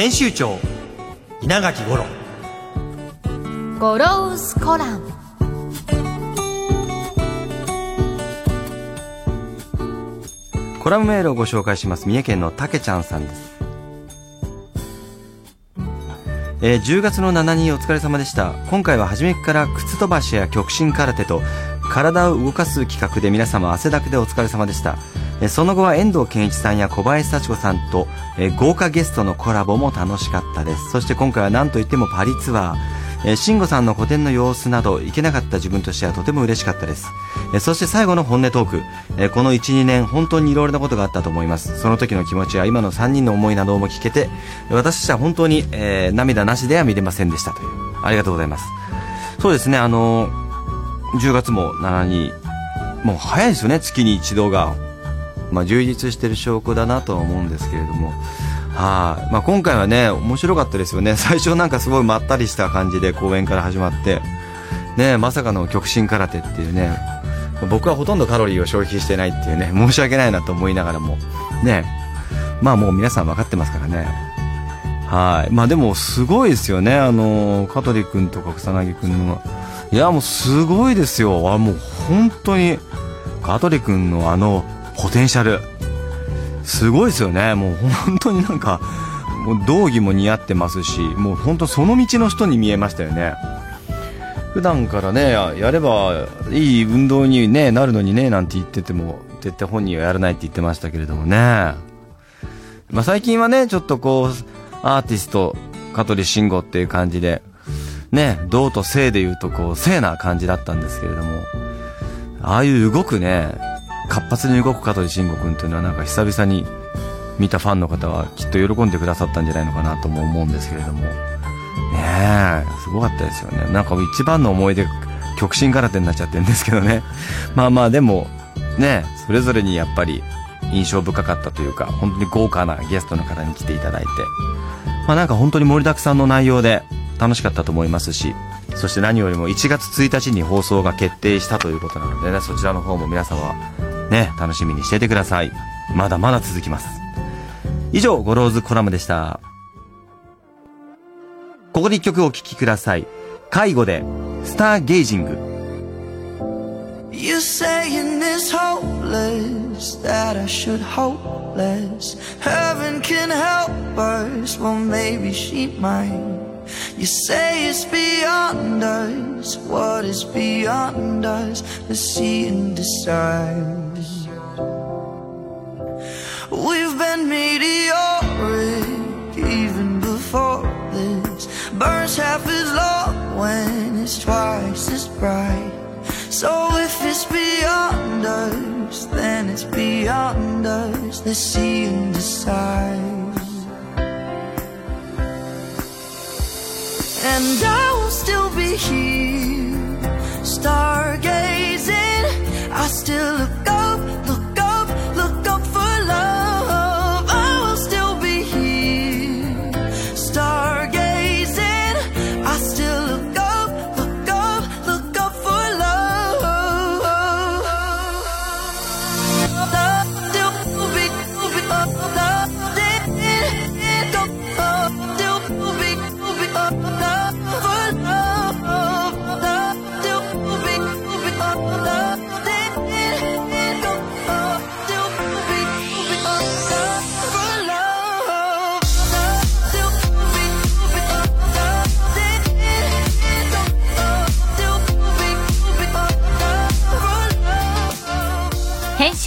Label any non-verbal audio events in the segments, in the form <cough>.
編集長稲垣五郎。ゴロウスコラムコラムメールをご紹介します。三重県のたけちゃんさんです。えー10月の7日お疲れ様でした。今回は初めから靴飛ばしや極真空手と体を動かす企画で皆様汗だくでお疲れ様でした。えーその後は遠藤健一さんや小林幸子さんと、え豪華ゲストのコラボも楽しかったです。そして今回は何といってもパリツアー。え慎吾さんの個展の様子など行けなかった自分としてはとても嬉しかったです、えそして最後の本音トーク、えこの12年本当にいろいろなことがあったと思います。その時の気持ちや今の3人の思いなども聞けて私としては本当に、えー涙なしでは見れませんでしたという。ありがとうございます。そうですねあの10月も7にもう早いですよね月に一度が。まあ、充実してる証拠だなとは思うんですけれども、はい、まあ、今回はね、面白かったですよね。<laughs> 最初なんかすごいまったりした感じで公演から始まって、ね、まさかの極真空手っていうね、僕はほとんどカロリーを消費してないっていうね、<laughs> 申し訳ないなと思いながらも、ね、まあもう皆さん分かってますからね。はい。まあでもすごいですよね。あの、香取君とか草薙君の。いや、もうすごいですよ。あ、もう本当に、香取君のあの、ポテンシャル。すごいですよね。もう本当になんか、もう道着も似合ってますし、もう本当その道の人に見えましたよね。普段からね、やればいい運動に、ね、なるのにね、なんて言ってても、絶対本人はやらないって言ってましたけれどもね。まあ最近はね、ちょっとこう、アーティスト、香取慎吾っていう感じで、ね、道と性で言うとこう、性な感じだったんですけれども、ああいう動くね、活発に動く香取慎吾君っていうのはなんか久々に見たファンの方はきっと喜んでくださったんじゃないのかなとも思うんですけれども、ねえ、すごかったですよね。なんか一番の思い出、極真空手になっちゃってるんですけどね。まあまあでも、ね、それぞれにやっぱり印象深かったというか、本当に豪華なゲストの方に来ていただいて、まあなんか本当に盛りだくさんの内容で楽しかったと思いますし、そして何よりも1月1日に放送が決定したということなのでね、そちらの方も皆様、ね、楽しみにしててください。まだまだ続きます。以上、 Goro's Column でした。ここで一曲お聴きください。 Kygo で、 Stargazing。You're saying it's hopeless that I should hope less. Heaven can help us, well maybe she might. You say it's beyond us. What is beyond us? Let's see and decide. We've been meteoric even before this. Burns half as long when it's twice as bright. So if it's beyond us, then it's beyond us. Let's see and. And I will still be here, stargazing. I still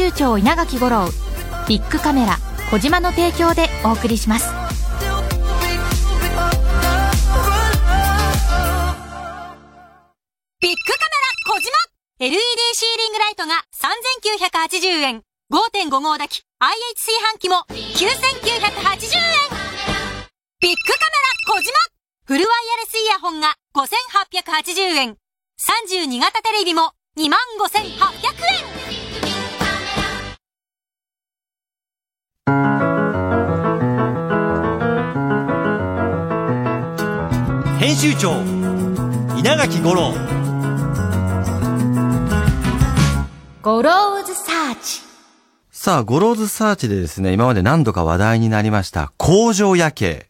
集長稲垣吾郎ビッグカメラ小島の提供でお送りしますビッグカメラ小島 LED シーリングライトが3980円。5.5号炊き IH 炊飯器も9980円。ビッグカメラ小島フルワイヤレスイヤホンが5880円。32型テレビも25,800円編集長稲垣吾郎 Goro's Search。さあ、 Goro's Search でですね、今まで何度か話題になりました工場夜景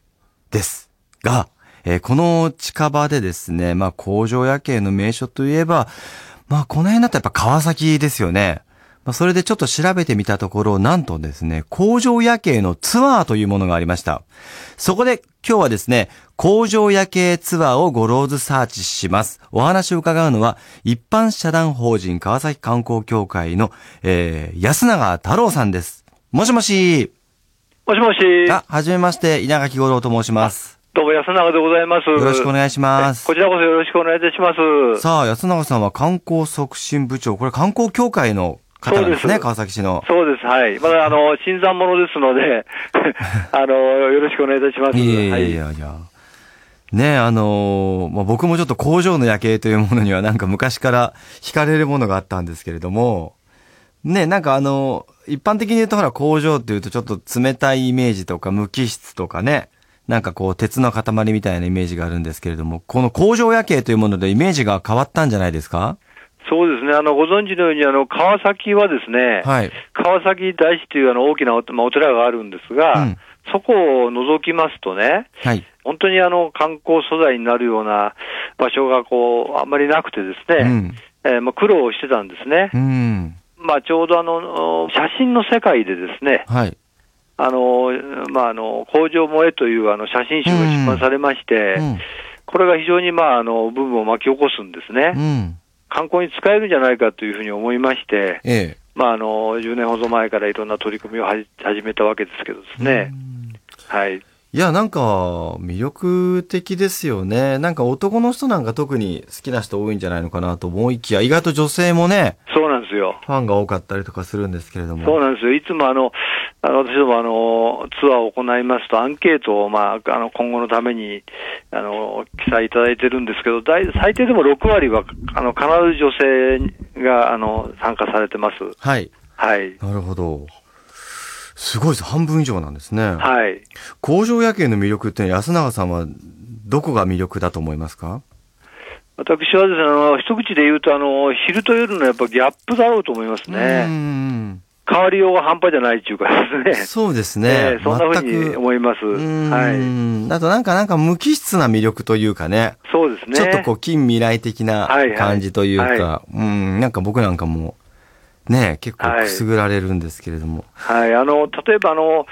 ですが、えーこの近場でですね、まあ工場夜景の名所といえば、まあこの辺だとやっぱ川崎ですよね。まあそれでちょっと調べてみたところ、なんとですね、工場夜景のツアーというものがありました。そこで今日はですね、工場夜景ツアーをゴローズサーチします。お話を伺うのは、一般社団法人川崎観光協会の、えー、安永太郎さんです。もしもし。もしもし。あ、はじめまして、稲垣吾郎と申します。どうも安永でございます。よろしくお願いしますこちらこそよろしくお願いいたします。さあ、安永さんは観光促進部長、これ観光協会の方なんですね、す川崎市の。そうです。はい。まだ、あの、新参者ですので、<laughs> あの、よろしくお願いいたします。いやいやはいいやいや。ねあのーまあ、僕もちょっと工場の夜景というものにはなんか昔から惹かれるものがあったんですけれども、ねなんかあの一般的に言うとほら工場っていうとちょっと冷たいイメージとか無機質とかね、なんかこう鉄の塊みたいなイメージがあるんですけれども、この工場夜景というものでイメージが変わったんじゃないですか？そうですね。あの、ご存知のように、あの、川崎はですね、はい。川崎大師というあの大きなお,、まあ、お寺があるんですが、うんそこを覗きますとね、はい。本当にあの観光素材になるような場所がこう、あんまりなくてですね、うん。えーまあ、苦労してたんですね。うん。まあ、ちょうどあの、写真の世界でですね、はい。あの、まあ、あの、工場萌えというあの写真集が出版されまして、うん。これが非常にまあ、あの、ブームを巻き起こすんですね。うん。観光に使えるんじゃないかというふうに思いまして、ええ。まあ、あの、10年ほど前からいろんな取り組みを始めたわけですけどですね。はい。いや、なんか、魅力的ですよね。なんか男の人なんか特に好きな人多いんじゃないのかなと思いきや、意外と女性もね、そうですよ。ファンが多かったりとかするんですけれども。そうなんですよ。いつもあの、あの私どもあの、ツアーを行いますと、アンケートを、まあ、あの、今後のために、あの、記載いただいてるんですけど、大最低でも6割は、あの、必ず女性が、あの、参加されてます。はい。はい。なるほど。すごいです。半分以上なんですね。はい。工場夜景の魅力って安永さんはどこが魅力だと思いますか？私はですね、あの、一口で言うと、あの、昼と夜のやっぱギャップだろうと思いますうね。ん変わりようが半端じゃないっていうかですね。そうですね。ええそんなふうに思います。うんはい。あとなんかなんか無機質な魅力というかね。そうですね。ちょっとこう近未来的なはいはい感じというか、はうん、なんか僕なんかもね、結構はいくすぐられるんですけれども。はい。あの、例えばあの、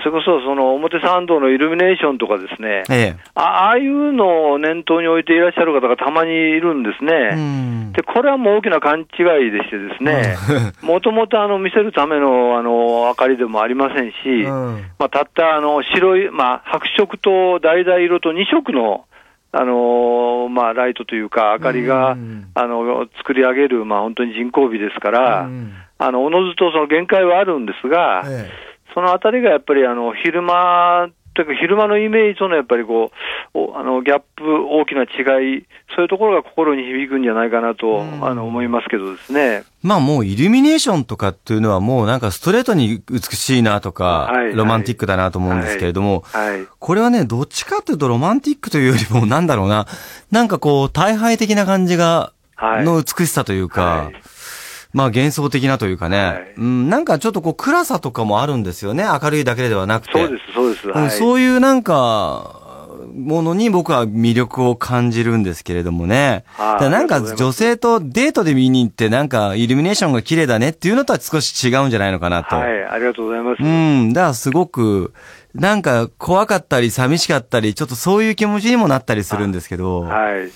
それこそその表参道のイルミネーションとかですね。えあああいうのを念頭に置いていらっしゃる方がたまにいるんですえ。ね。うん。で、これはもう大きな勘違いでしてですね、<laughs> もともとあの見せるためのあの明かりでもありませんし、うん。まあ、たったあの白い、まあ、白色と橙色と2色の、あのまあ、ライトというか明かりが、うん。あの作り上げる、まあ、本当に人工美ですから、うん。あのおのずとその限界はあるんですが、えそのあたりがやっぱりあの昼間というか、昼間のイメージとのやっぱりこう、おあのギャップ、大きな違い、そういうところが心に響くんじゃないかなと、うんあの思いますけどですね。まあもうイルミネーションとかっていうのはもうなんかストレートに美しいなとか、はいロマンティックだなと思うんですけれども、はい。これはね、どっちかっていうとロマンティックというよりもなんだろうな、なんかこう、大敗的な感じが、はい。の美しさというか、はいまあ幻想的なというかね、はいうん、なんかちょっとこう暗さとかもあるんですよね、明るいだけではなくて。そうです、そうです。うんはい。そういうなんか、ものに僕は魅力を感じるんですけれどもね。はいだなんか女性とデートで見に行ってなんかイルミネーションが綺麗だねっていうのとは少し違うんじゃないのかなと。はい、ありがとうございます。うん。だからすごく、なんか怖かったり寂しかったり、ちょっとそういう気持ちにもなったりするんですけど、はい。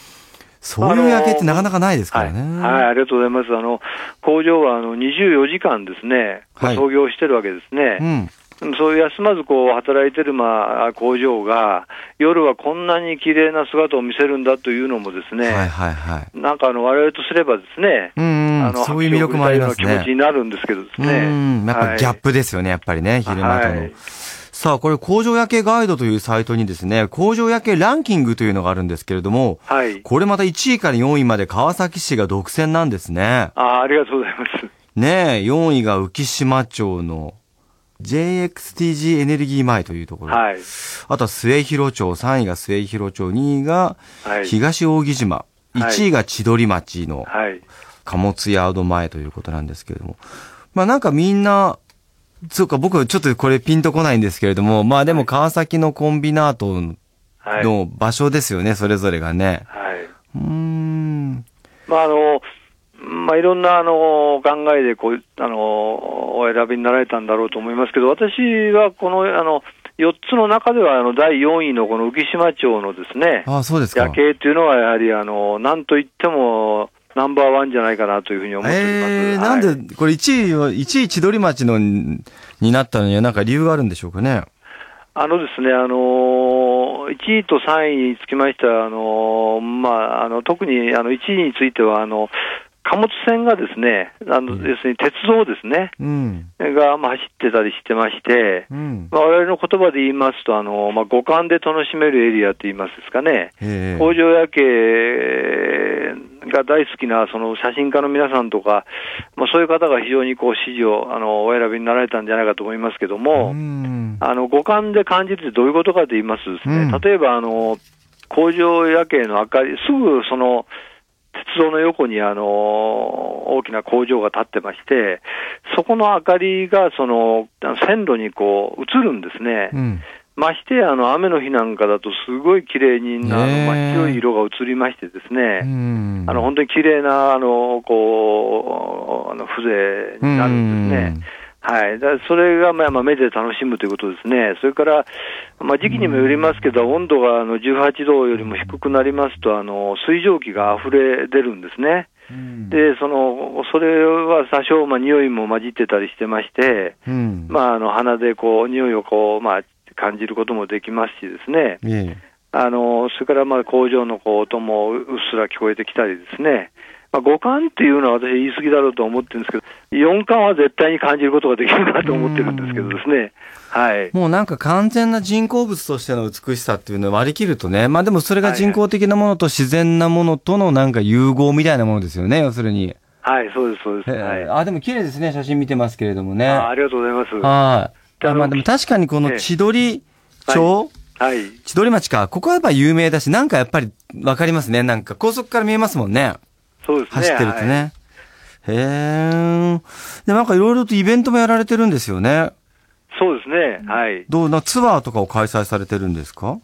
そういう夜景ってなかなかないですかはい、らね。はい、ありがとうございます。あの、工場はあの24時間ですね、まあはい創業してるわけですね。うん。そういう休まずこう働いてるまあ工場が、夜はこんなに綺麗な姿を見せるんだというのもですね、はいはいはい。なんかあの我々とすればですね、うんうんあのそういう魅力もありますね気持ちになるんですけどですうね。ん。やっぱギャップですよね、やっぱりね、昼間との。はいさあ、これ工場夜景ガイドというサイトにですね、工場夜景ランキングというのがあるんですけれども、はい。これまた1位から4位まで川崎市が独占なんですね。あありがとうございます。ねえ、4位が浮島町の JXTG エネルギー前というところ。はい。あとは末広町、3位が末広町、2位がはい。東扇島、はい1位が千鳥町のはい。貨物ヤード前ということなんですけれども。まあなんかみんな、そうか、僕ちょっとこれピンとこないんですけれども、まあでも川崎のコンビナートはい。の場所ですよね、それぞれがね。はい。うーん。まあ、あの、まあ、いろんな、あの、考えで、こう、あの、お選びになられたんだろうと思いますけど、私はこの、あの、4つの中では、あの、第4位のこの浮島町のですね、ああ、そうですか。夜景というのは、やはり、あの、なんといっても、ナンバーワンじゃないかなというふうに思っております。えー、はいなんで、これ1位は、1位千鳥町のにになったのにはなんか理由があるんでしょうかね。あのですね、あのー、1位と3位につきましては、あのーまあ、あの、特に、あの、1位については、あの、貨物船がですね、あの、うん要するに鉄道ですね、うん。が、まあ、走ってたりしてまして、うん。まあ、我々の言葉で言いますと、あの、まあ、五感で楽しめるエリアと言いますですかね、ええ工場夜景が大好きなその写真家の皆さんとか、まあ、そういう方が非常にこう支持をあのお選びになられたんじゃないかと思いますけども、うん。あの五感で感じるってどういうことかと言いますとですね、うん例えばあの工場夜景の明かり、すぐその鉄道の横にあの大きな工場が建ってまして、そこの明かりがその線路にこう映るんですね。うん。ましてあの雨の日なんかだと、すごい綺麗にあの真っ白い色が映りましてですね、うんあの本当に綺麗なあのこうあの風情になるんですね。はい、だそれがまあまあ目で楽しむということですね、それから、まあ、時期にもよりますけど、温度があの18度よりも低くなりますと、あの水蒸気が溢れ出るんですね。うん。で、そのそれは多少、まあ、匂いも混じってたりしてまして、うん。まあ、あの鼻でこう匂いをこう、まあ、感じることもできますしですね、ええ。あのそれからまあ工場のこう音もうっすら聞こえてきたりですね、まあ、五感っていうのは私、言い過ぎだろうと思ってるんですけど、四感は絶対に感じることができるなと思ってるんですけどですね、はい。もうなんか完全な人工物としての美しさっていうのを割り切るとね、まあでもそれが人工的なものと自然なものとのなんか融合みたいなものですよね、要するに。はい、そうです、そうです。ええはい、あ、でも綺麗ですね、写真見てますけれどもね。あありがとうございます。はい。あまあでも確かにこの千鳥町、はい。千鳥町か、ここはやっぱ有名だし、なんかやっぱりわかりますね。なんか高速から見えますもんね。そうですね。走ってるとはいね。へえ。で、なんかいろいろとイベントもやられてるんですよね。そうですね。はい。どうな、ツアーとかを開催されてるんですか？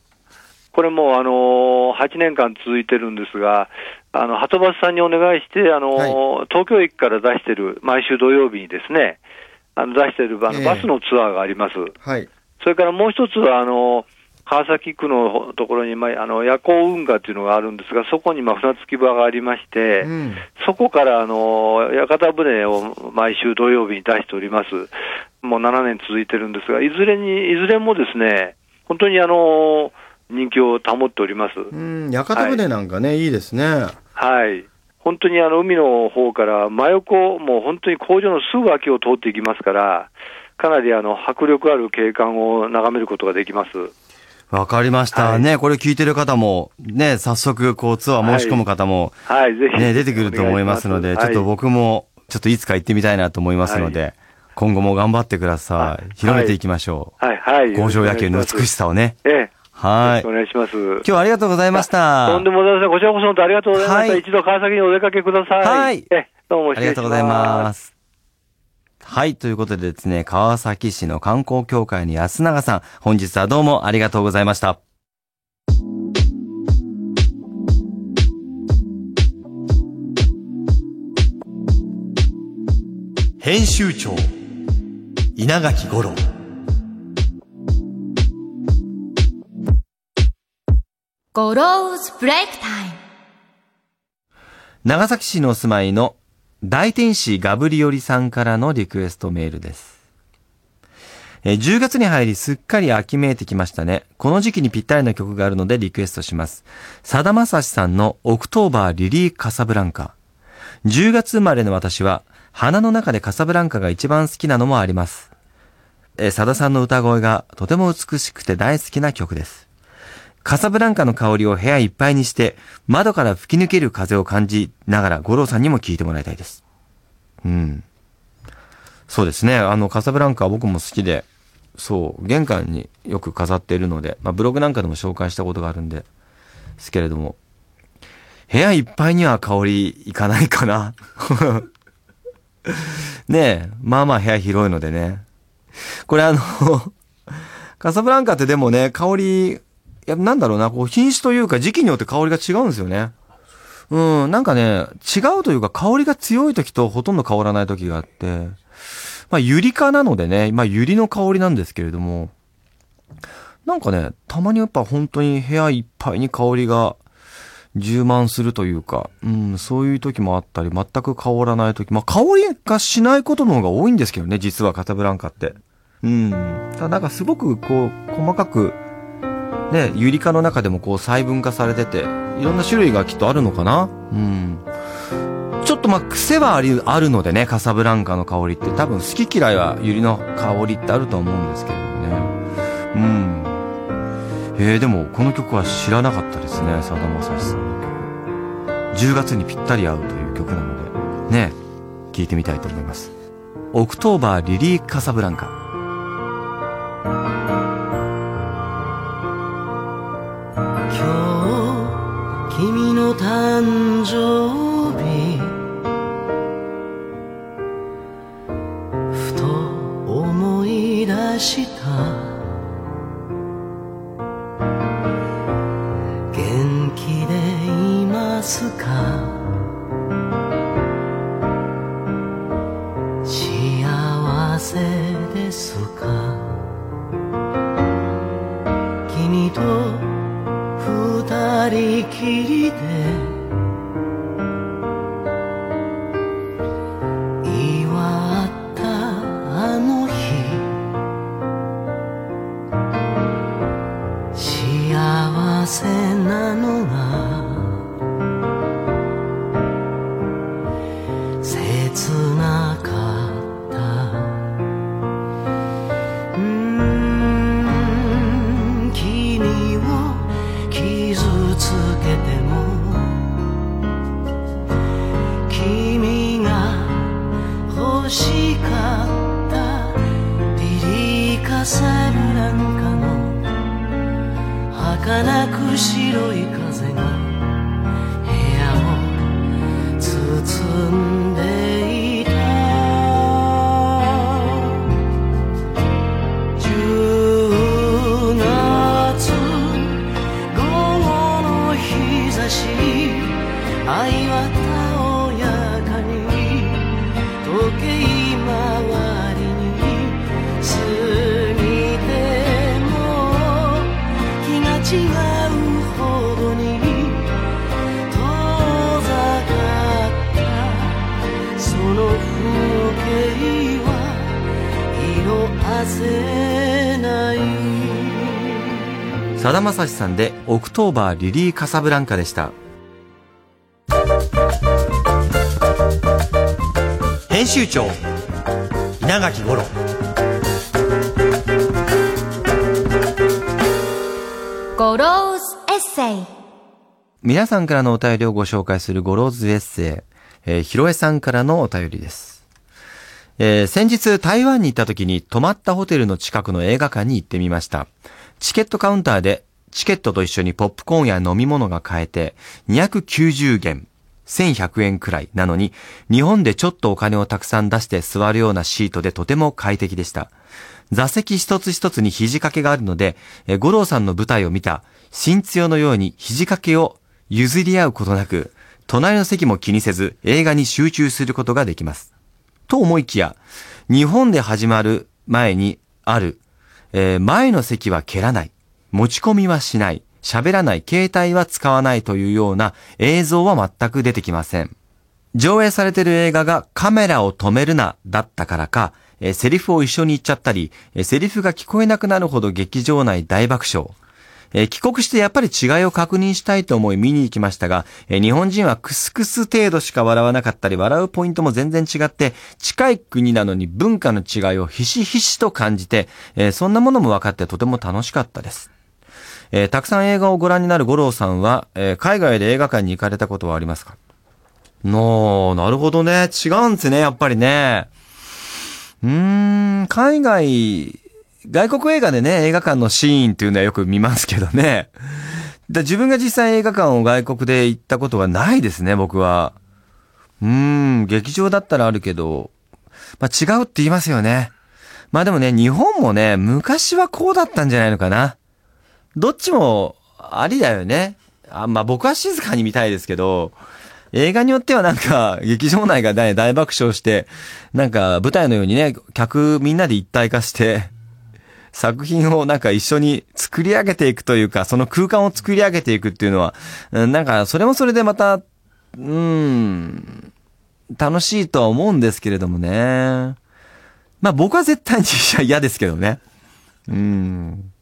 これもう、あのー、8年間続いてるんですが、あの、はとバスさんにお願いして、あのー東京駅から出してる、毎週土曜日にですね、あの、出してるあのええバスのツアーがあります。はい。それからもう一つは、あの、川崎区のところに、まあ、あの、夜行運河っていうのがあるんですが、そこに、まあ、船着き場がありまして、うん。そこから、あの、屋形船を毎週土曜日に出しております。もう7年続いてるんですが、いずれに、いずれもですね、本当にあの、人気を保っております。うん、屋形船なんかね、いいですね。はい。本当にあの、海の方から真横、もう本当に工場のすぐ脇を通っていきますから、かなりあの、迫力ある景観を眺めることができます。わかりました。はいね、これ聞いてる方も、ね、早速、こう、ツアー申し込む方も、はい、ぜひ。ね、出てくると思いますので、ちょっと僕も、ちょっといつか行ってみたいなと思いますので、今後も頑張ってくださはいい。広めていきましょはい、はい。う。工場野球の美しさをね。ええ。よはい。お願いします。今日はありがとうございました。とんでもございません。こちらこそ本当ありがとうございました。はい一度川崎にお出かけください。はいえ、どうもありがとうございます。はい。ということでですね、川崎市の観光協会の安永さん、本日はどうもありがとうございました。編集長稲垣五郎Goro's Break Time長崎市のお住まいの大天使ガブリオリさんからのリクエストメールです。え10月に入りすっかり秋めいてきましたね。この時期にぴったりな曲があるのでリクエストします。さだまさしさんの October Lily カサブランカ。10月生まれの私は、花の中でカサブランカが一番好きなのもあります。えー、さださんの歌声がとても美しくて大好きな曲です。カサブランカの香りを部屋いっぱいにして、窓から吹き抜ける風を感じながら五郎さんにも聴いてもらいたいです。うん。そうですね。あの、カサブランカは僕も好きで、そう、玄関によく飾っているので、まあ、ブログなんかでも紹介したことがあるんで、ですけれども、部屋いっぱいには香りいかないかな。<laughs> ねえ、まあまあ部屋広いのでね。これあの、カサブランカってでもね、香り、や、なんだろうな、こう品種というか時期によって香りが違うんですよね。うん、なんかね、違うというか香りが強い時とほとんど香らない時があって、まあ、ユリ科なのでね、まあ、ユリの香りなんですけれども、なんかね、たまにやっぱ本当に部屋いっぱいに香りが充満するというか、うん、そういう時もあったり、全く香らない時、まあ、香りがしないことの方が多いんですけどね、実はカタブランカって。うん。ただなんかすごくこう、細かく、ね、ユリ科の中でもこう細分化されてて、いろんな種類がきっとあるのかな？うん。ちょっとまあ癖はあり、あるのでね、カサブランカの香りって多分好き嫌いはユリの香りってあると思うんですけれどもね。うん。えー、でもこの曲は知らなかったですね、さだまさしさんの曲。10月にぴったり合うという曲なので、ね、聴いてみたいと思います。 October Lily・カサブランカ。誕生日ふと思い出した。元気でいますか？幸せですか？君と二人きりでOctober Lily・カサブランカでした。編集長稲垣吾郎 Goro's Essay皆さんからのお便りをご紹介する Goro's Essay、えー、ひろえさんからのお便りです。えー先日台湾に行った時に泊まったホテルの近くの映画館に行ってみました。チケットカウンターでチケットと一緒にポップコーンや飲み物が買えて290元。1100円くらいなのに、日本でちょっとお金をたくさん出して座るようなシートでとても快適でした。座席一つ一つに肘掛けがあるので、五郎さんの舞台を見た、新津代のように肘掛けを譲り合うことなく、隣の席も気にせず映画に集中することができます。と思いきや、日本で始まる前にある、えー前の席は蹴らない、持ち込みはしない、喋らない、携帯は使わないというような映像は全く出てきません。上映されている映画がカメラを止めるなだったからか、えーセリフを一緒に言っちゃったり、えーセリフが聞こえなくなるほど劇場内大爆笑。えー帰国してやっぱり違いを確認したいと思い見に行きましたが、え日本人はクスクス程度しか笑わなかったり、笑うポイントも全然違って、近い国なのに文化の違いをひしひしと感じて、えそんなものも分かってとても楽しかったです。えーたくさん映画をご覧になる五郎さんは、えー海外で映画館に行かれたことはありますか？のなるほどね。違うんですね、やっぱりね。うーん、海外、外国映画でね、映画館のシーンっていうのはよく見ますけどね。だ自分が実際映画館を外国で行ったことはないですね、僕は。うーん、劇場だったらあるけど、まあ違うって言いますよね。まあでもね、日本もね、昔はこうだったんじゃないのかな。どっちもありだよね。あまあ僕は静かに見たいですけど、映画によってはなんか、劇場内が大大爆笑して、なんか舞台のようにね、客みんなで一体化して、作品をなんか一緒に作り上げていくというか、その空間を作り上げていくっていうのは、なんかそれもそれでまた、うん、楽しいとは思うんですけれどもね。まあ僕は絶対に <laughs> 嫌ですけどね。うん。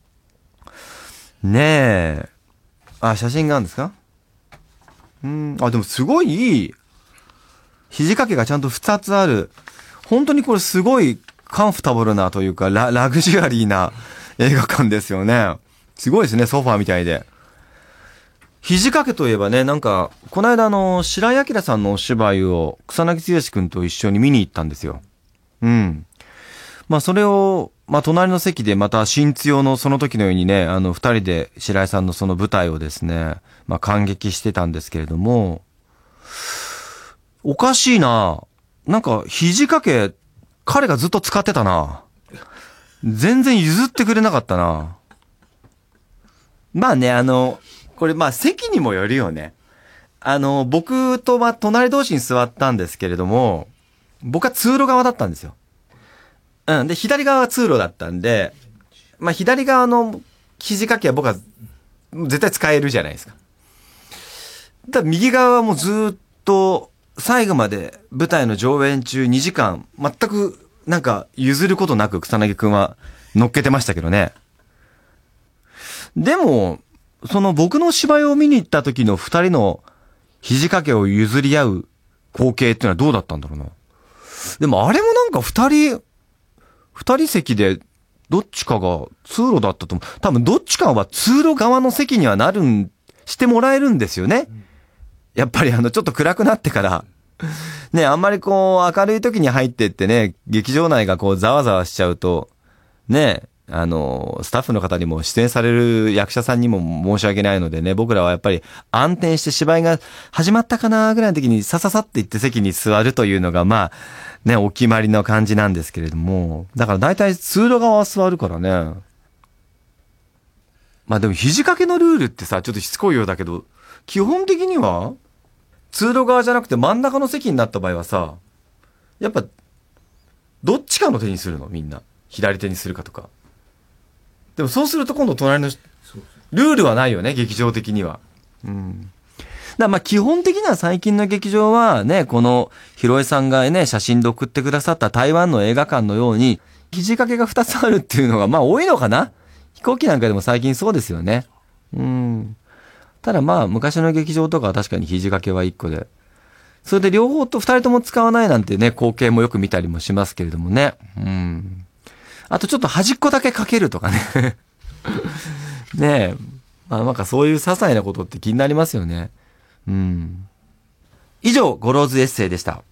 ねえ。あ、写真があるんですか？うん。あ、でもすごいいい。肘掛けがちゃんと2つある。本当にこれすごいカンフタブルなというか、ララグジュアリーな映画館ですよね。すごいですね、ソファーみたいで。肘掛けといえばね、なんか、この間あの、白井明さんのお芝居を草薙剛くんと一緒に見に行ったんですよ。うん。まあそれを、まあ隣の席でまた新津用のその時のようにね、あの二人で白井さんのその舞台をですね、まあ感激してたんですけれども、おかしいな。なんか肘掛け、彼がずっと使ってたな。全然譲ってくれなかったな。まあね、あの、これまあ席にもよるよね。あの、僕とまあ隣同士に座ったんですけれども、僕は通路側だったんですよ。うん。で、左側は通路だったんで、まあ、左側の肘掛けは僕は絶対使えるじゃないですか。だ右側はもうずっと最後まで舞台の上演中2時間、全くなんか譲ることなく草薙くんは乗っけてましたけどね。でも、その僕の芝居を見に行った時の二人の肘掛けを譲り合う光景っていうのはどうだったんだろうな。でもあれもなんか二人、二人席で、どっちかが通路だったと思う。多分どっちかは通路側の席にはなるん、してもらえるんですよね。やっぱりあの、ちょっと暗くなってから、ね、あんまりこう、明るい時に入ってってね、劇場内がこう、ざわざわしちゃうと、ね、あの、スタッフの方にも出演される役者さんにも申し訳ないのでね、僕らはやっぱり安定して芝居が始まったかなぐらいの時にさささって言って席に座るというのが、まあ、ね、お決まりの感じなんですけれども、だから大体通路側は座るからね。まあでも肘掛けのルールってさ、ちょっとしつこいようだけど、基本的には、通路側じゃなくて真ん中の席になった場合はさ、やっぱ、どっちかの手にするの？みんな。左手にするかとか。でもそうすると今度隣の、ルールはないよね、劇場的には。うん。だまあ基本的には最近の劇場はね、この、ひろえさんがね、写真で送ってくださった台湾の映画館のように、肘掛けが2つあるっていうのがまあ多いのかな？飛行機なんかでも最近そうですよね。うん。ただまあ昔の劇場とかは確かに肘掛けは1個で。それで両方と2人とも使わないなんてね、光景もよく見たりもしますけれどもね。うん。あとちょっと端っこだけかけるとかね。<laughs> ねえ。まあなんかそういう些細なことって気になりますよね。うん。以上、ゴローズエッセイでした。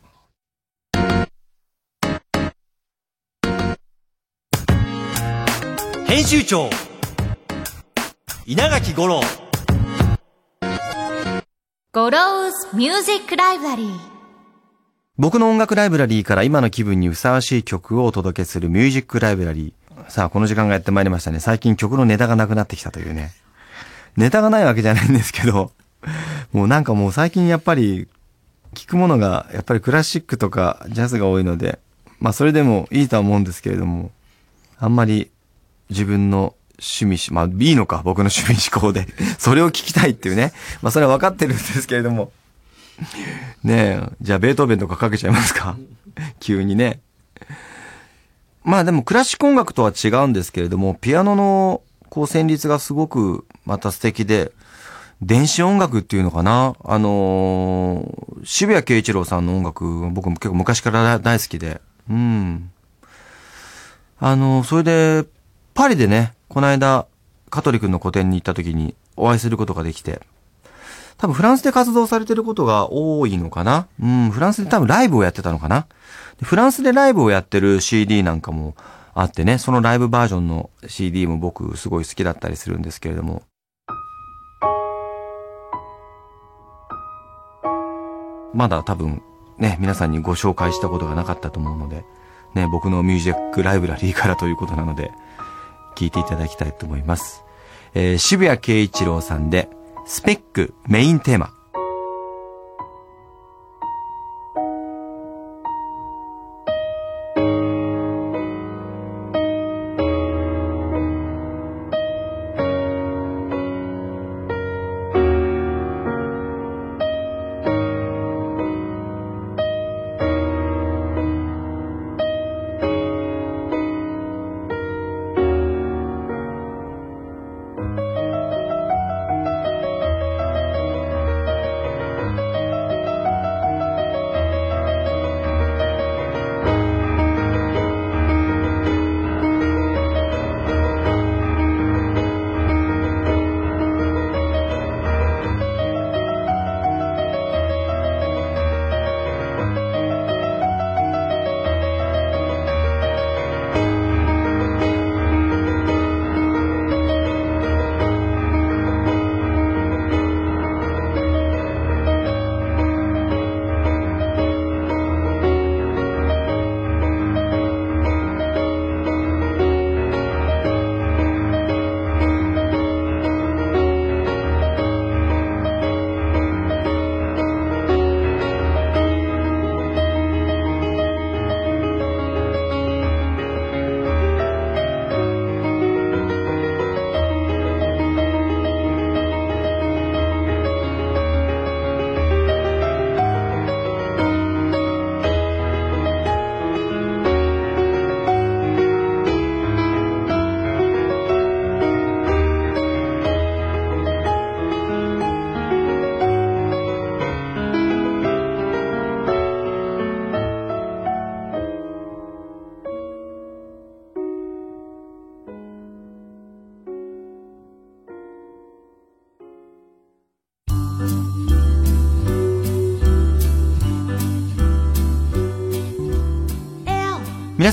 編集長稲垣吾郎ゴローズミュージックライブラリー僕の音楽ライブラリーから今の気分にふさわしい曲をお届けするミュージックライブラリー。さあ、この時間がやってまいりましたね。最近曲のネタがなくなってきたというね。ネタがないわけじゃないんですけど、もうなんかもう最近やっぱり聞くものがやっぱりクラシックとかジャズが多いので、まあそれでもいいとは思うんですけれども、あんまり自分の趣味し、まあいいのか、僕の趣味思考で。<laughs> それを聞きたいっていうね。まあそれは分かってるんですけれども。ねえ、じゃあベートーベンとかかけちゃいますか？<laughs> 急にね。まあでもクラシック音楽とは違うんですけれども、ピアノのこう旋律がすごくまた素敵で、電子音楽っていうのかな？あのー渋谷慶一郎さんの音楽、僕も結構昔から大好きで、うん。あのーそれで、パリでね、この間、香取君の個展に行った時にお会いすることができて、多分フランスで活動されてることが多いのかな？うん、フランスで多分ライブをやってたのかな？フランスでライブをやってる CD なんかもあってね、そのライブバージョンの CD も僕すごい好きだったりするんですけれども。まだ多分ね、皆さんにご紹介したことがなかったと思うので、ね、僕のミュージックライブラリーからということなので、聞いていただきたいと思います。えー渋谷慶一郎さんで、スペックメインテーマ。